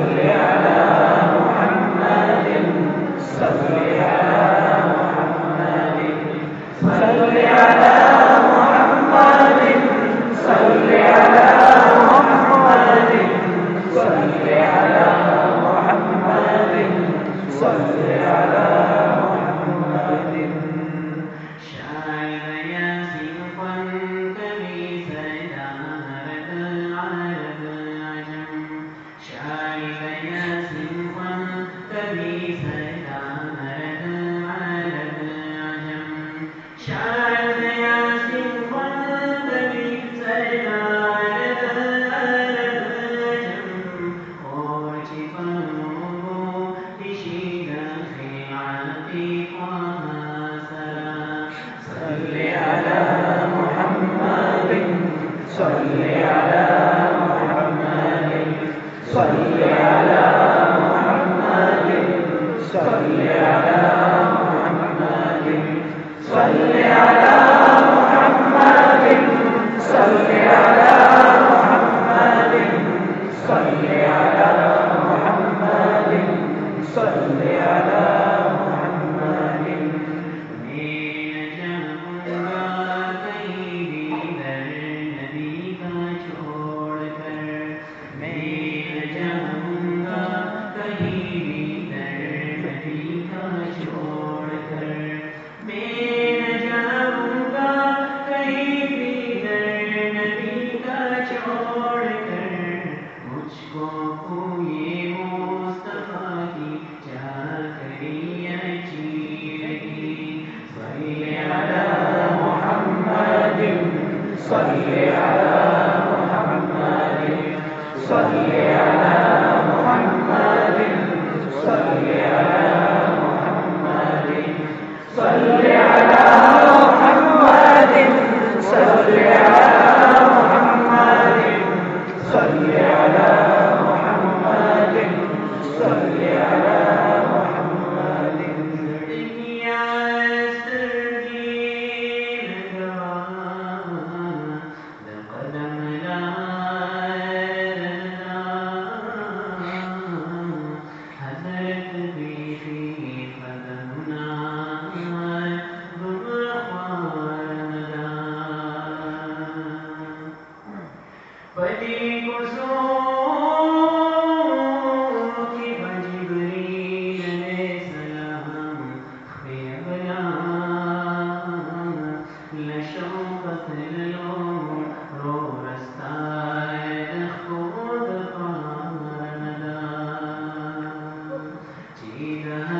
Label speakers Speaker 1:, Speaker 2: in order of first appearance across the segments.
Speaker 1: Amém. صل على محمد صل على صل على محمد صل على إله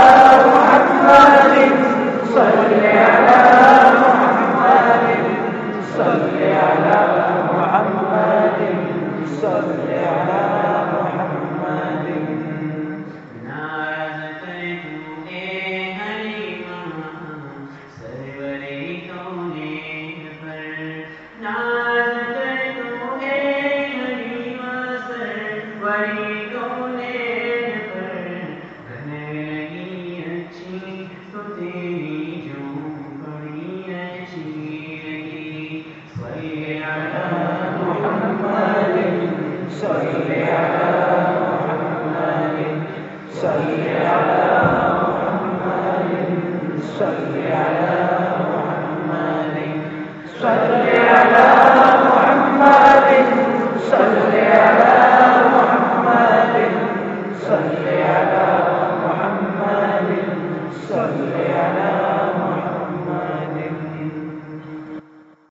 Speaker 1: صلی اللہ